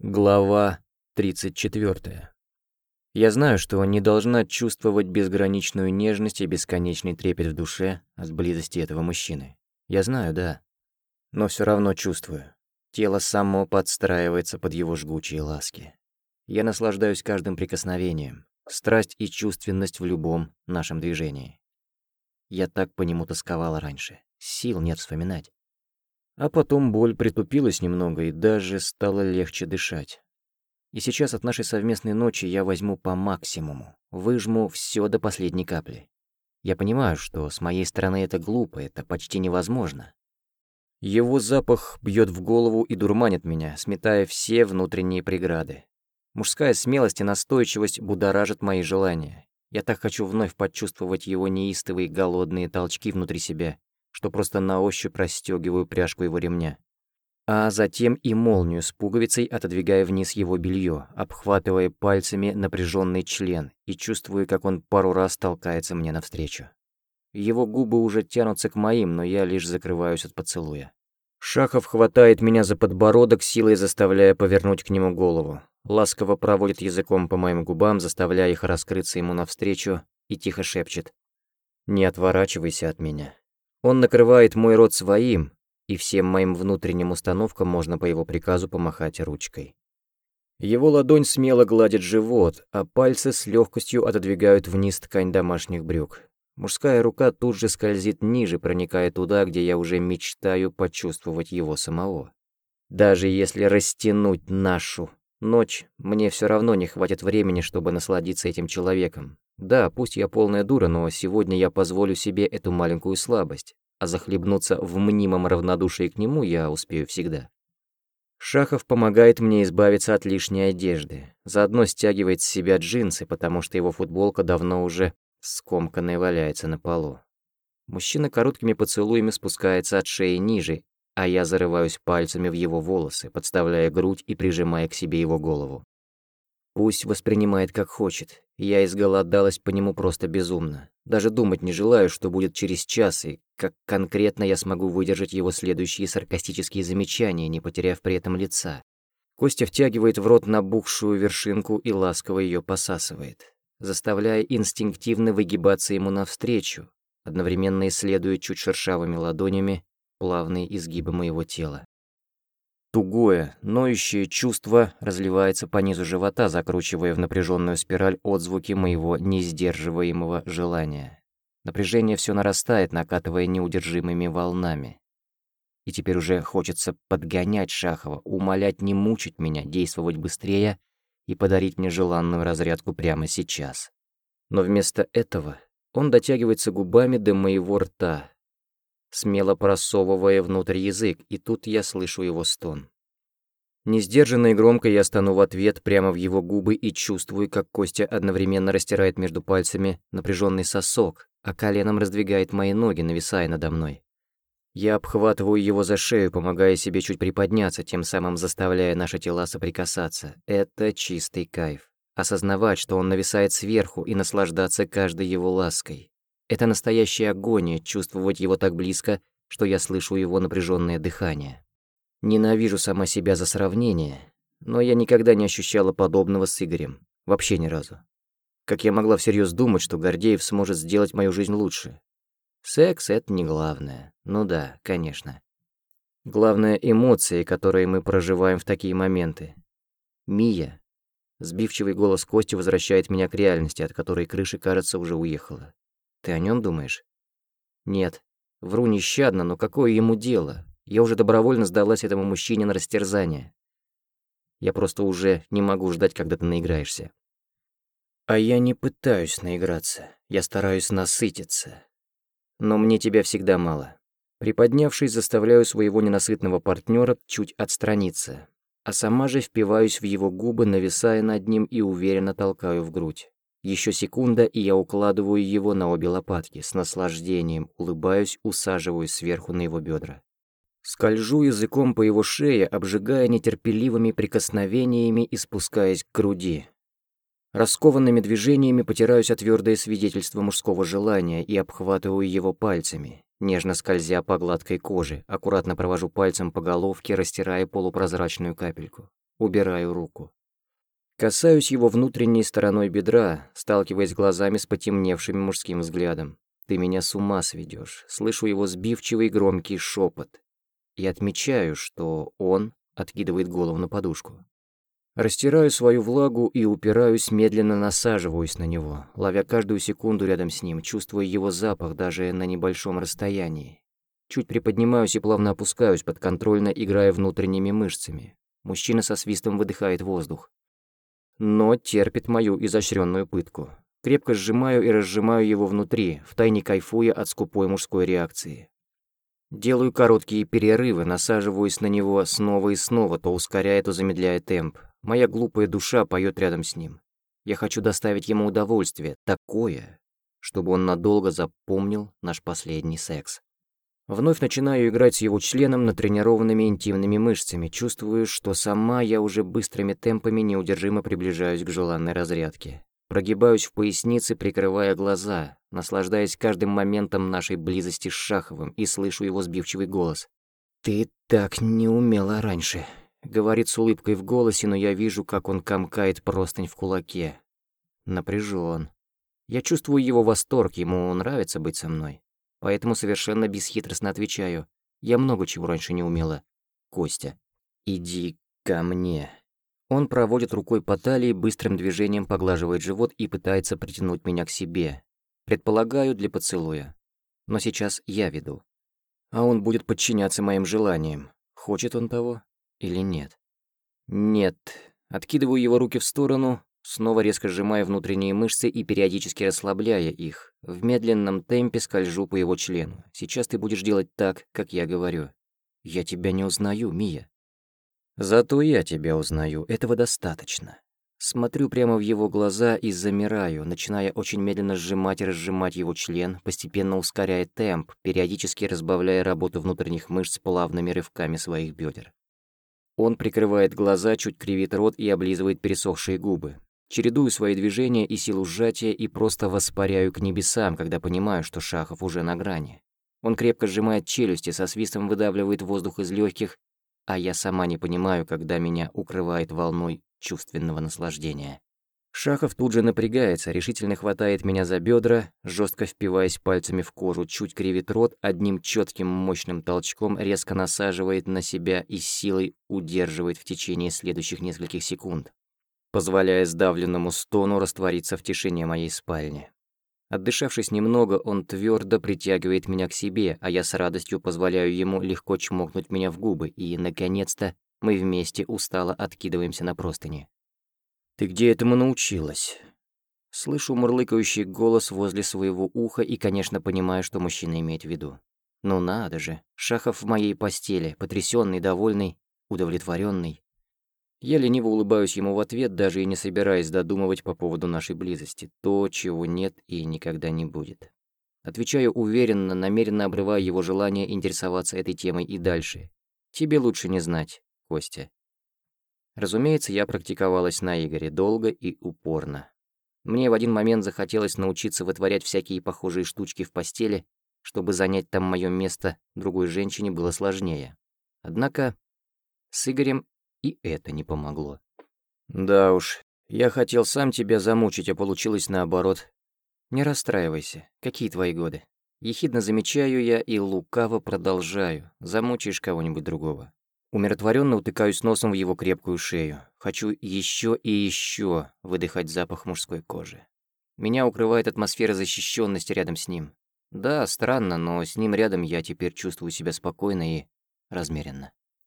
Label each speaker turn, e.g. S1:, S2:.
S1: Глава 34. Я знаю, что не должна чувствовать безграничную нежность и бесконечный трепет в душе от близости этого мужчины. Я знаю, да. Но все равно чувствую. Тело само подстраивается под его жгучие ласки. Я наслаждаюсь каждым прикосновением, страсть и чувственность в любом нашем движении. Я так по нему тосковала раньше, сил нет вспоминать. А потом боль притупилась немного и даже стало легче дышать. И сейчас от нашей совместной ночи я возьму по максимуму, выжму все до последней капли. Я понимаю, что с моей стороны это глупо, это почти невозможно. Его запах бьет в голову и дурманит меня, сметая все внутренние преграды. Мужская смелость и настойчивость будоражат мои желания. Я так хочу вновь почувствовать его неистовые голодные толчки внутри себя, что просто на ощупь расстёгиваю пряжку его ремня. А затем и молнию с пуговицей, отодвигая вниз его белье, обхватывая пальцами напряженный член и чувствую, как он пару раз толкается мне навстречу. Его губы уже тянутся к моим, но я лишь закрываюсь от поцелуя. Шахов хватает меня за подбородок, силой заставляя повернуть к нему голову. Ласково проводит языком по моим губам, заставляя их раскрыться ему навстречу, и тихо шепчет. «Не отворачивайся от меня. Он накрывает мой рот своим, и всем моим внутренним установкам можно по его приказу помахать ручкой. Его ладонь смело гладит живот, а пальцы с легкостью отодвигают вниз ткань домашних брюк. Мужская рука тут же скользит ниже, проникая туда, где я уже мечтаю почувствовать его самого. Даже если растянуть нашу ночь, мне все равно не хватит времени, чтобы насладиться этим человеком. Да, пусть я полная дура, но сегодня я позволю себе эту маленькую слабость, а захлебнуться в мнимом равнодушии к нему я успею всегда. Шахов помогает мне избавиться от лишней одежды, заодно стягивает с себя джинсы, потому что его футболка давно уже скомканная валяется на полу. Мужчина короткими поцелуями спускается от шеи ниже, а я зарываюсь пальцами в его волосы, подставляя грудь и прижимая к себе его голову. Пусть воспринимает как хочет. Я изголодалась по нему просто безумно. Даже думать не желаю, что будет через час, и как конкретно я смогу выдержать его следующие саркастические замечания, не потеряв при этом лица. Костя втягивает в рот набухшую вершинку и ласково ее посасывает, заставляя инстинктивно выгибаться ему навстречу, одновременно исследуя чуть шершавыми ладонями плавные изгибы моего тела. Тугое, ноющее чувство разливается по низу живота, закручивая в напряженную спираль отзвуки моего несдерживаемого желания. Напряжение все нарастает, накатывая неудержимыми волнами. И теперь уже хочется подгонять Шахова, умолять не мучить меня, действовать быстрее и подарить мне желанную разрядку прямо сейчас. Но вместо этого он дотягивается губами до моего рта, смело просовывая внутрь язык, и тут я слышу его стон. Несдержанно и громко я стану в ответ прямо в его губы и чувствую, как Костя одновременно растирает между пальцами напряженный сосок, а коленом раздвигает мои ноги, нависая надо мной. Я обхватываю его за шею, помогая себе чуть приподняться, тем самым заставляя наши тела соприкасаться. Это чистый кайф. Осознавать, что он нависает сверху и наслаждаться каждой его лаской. Это настоящая агония чувствовать его так близко, что я слышу его напряженное дыхание. Ненавижу сама себя за сравнение, но я никогда не ощущала подобного с Игорем. Вообще ни разу. Как я могла всерьез думать, что Гордеев сможет сделать мою жизнь лучше? Секс — это не главное. Ну да, конечно. Главное — эмоции, которые мы проживаем в такие моменты. Мия. Сбивчивый голос Кости возвращает меня к реальности, от которой крыша, кажется, уже уехала. Ты о нем думаешь? Нет. Вру нещадно, но какое ему дело? Я уже добровольно сдалась этому мужчине на растерзание. Я просто уже не могу ждать, когда ты наиграешься. А я не пытаюсь наиграться. Я стараюсь насытиться. Но мне тебя всегда мало. Приподнявшись, заставляю своего ненасытного партнера чуть отстраниться, а сама же впиваюсь в его губы, нависая над ним и уверенно толкаю в грудь. Еще секунда, и я укладываю его на обе лопатки, с наслаждением, улыбаюсь, усаживаюсь сверху на его бедра. Скольжу языком по его шее, обжигая нетерпеливыми прикосновениями и спускаясь к груди. Раскованными движениями потираюсь о твердое свидетельство мужского желания и обхватываю его пальцами, нежно скользя по гладкой коже, аккуратно провожу пальцем по головке, растирая полупрозрачную капельку. убираю руку. Касаюсь его внутренней стороной бедра, сталкиваясь глазами с потемневшим мужским взглядом. «Ты меня с ума сведешь. Слышу его сбивчивый громкий шепот. И отмечаю, что он откидывает голову на подушку. Растираю свою влагу и упираюсь, медленно насаживаюсь на него, ловя каждую секунду рядом с ним, чувствуя его запах даже на небольшом расстоянии. Чуть приподнимаюсь и плавно опускаюсь, подконтрольно играя внутренними мышцами. Мужчина со свистом выдыхает воздух. Но терпит мою изощренную пытку. Крепко сжимаю и разжимаю его внутри, втайне кайфуя от скупой мужской реакции. Делаю короткие перерывы, насаживаюсь на него снова и снова, то ускоряя, то замедляя темп. Моя глупая душа поет рядом с ним. Я хочу доставить ему удовольствие, такое, чтобы он надолго запомнил наш последний секс. Вновь начинаю играть с его членом натренированными интимными мышцами, чувствую, что сама я уже быстрыми темпами неудержимо приближаюсь к желанной разрядке. Прогибаюсь в пояснице, прикрывая глаза, наслаждаясь каждым моментом нашей близости с Шаховым и слышу его сбивчивый голос. «Ты так не умела раньше», — говорит с улыбкой в голосе, но я вижу, как он комкает простынь в кулаке. Напряжен. Я чувствую его восторг, ему нравится быть со мной. Поэтому совершенно бесхитростно отвечаю. Я много чего раньше не умела. Костя, иди ко мне. Он проводит рукой по талии, быстрым движением поглаживает живот и пытается притянуть меня к себе. Предполагаю, для поцелуя. Но сейчас я веду. А он будет подчиняться моим желаниям. Хочет он того или нет? Нет. Откидываю его руки в сторону, снова резко сжимая внутренние мышцы и периодически расслабляя их. В медленном темпе скольжу по его члену. Сейчас ты будешь делать так, как я говорю. Я тебя не узнаю, Мия. Зато я тебя узнаю, этого достаточно. Смотрю прямо в его глаза и замираю, начиная очень медленно сжимать и разжимать его член, постепенно ускоряя темп, периодически разбавляя работу внутренних мышц плавными рывками своих бедер. Он прикрывает глаза, чуть кривит рот и облизывает пересохшие губы. Чередую свои движения и силу сжатия и просто воспаряю к небесам, когда понимаю, что Шахов уже на грани. Он крепко сжимает челюсти, со свистом выдавливает воздух из легких а я сама не понимаю, когда меня укрывает волной чувственного наслаждения. Шахов тут же напрягается, решительно хватает меня за бедра, жестко впиваясь пальцами в кожу, чуть кривит рот, одним четким мощным толчком резко насаживает на себя и силой удерживает в течение следующих нескольких секунд, позволяя сдавленному стону раствориться в тишине моей спальни. Отдышавшись немного, он твердо притягивает меня к себе, а я с радостью позволяю ему легко чмокнуть меня в губы, и, наконец-то, мы вместе устало откидываемся на простыни. «Ты где этому научилась?» Слышу мурлыкающий голос возле своего уха и, конечно, понимаю, что мужчина имеет в виду. Ну надо же, Шахов в моей постели, потрясенный, довольный, удовлетворенный. Я лениво улыбаюсь ему в ответ, даже и не собираясь додумывать по поводу нашей близости. То, чего нет и никогда не будет. Отвечаю уверенно, намеренно обрывая его желание интересоваться этой темой и дальше. Тебе лучше не знать, Костя. Разумеется, я практиковалась на Игоре долго и упорно. Мне в один момент захотелось научиться вытворять всякие похожие штучки в постели, чтобы занять там мое место другой женщине было сложнее. Однако с Игорем и это не помогло. «Да уж, я хотел сам тебя замучить, а получилось наоборот. Не расстраивайся, какие твои годы? Ехидно замечаю я и лукаво продолжаю. Замучаешь кого-нибудь другого. Умиротворенно утыкаюсь носом в его крепкую шею. Хочу еще и еще выдыхать запах мужской кожи. Меня укрывает атмосфера защищенности рядом с ним. Да, странно, но с ним рядом я теперь чувствую себя спокойно и размеренно.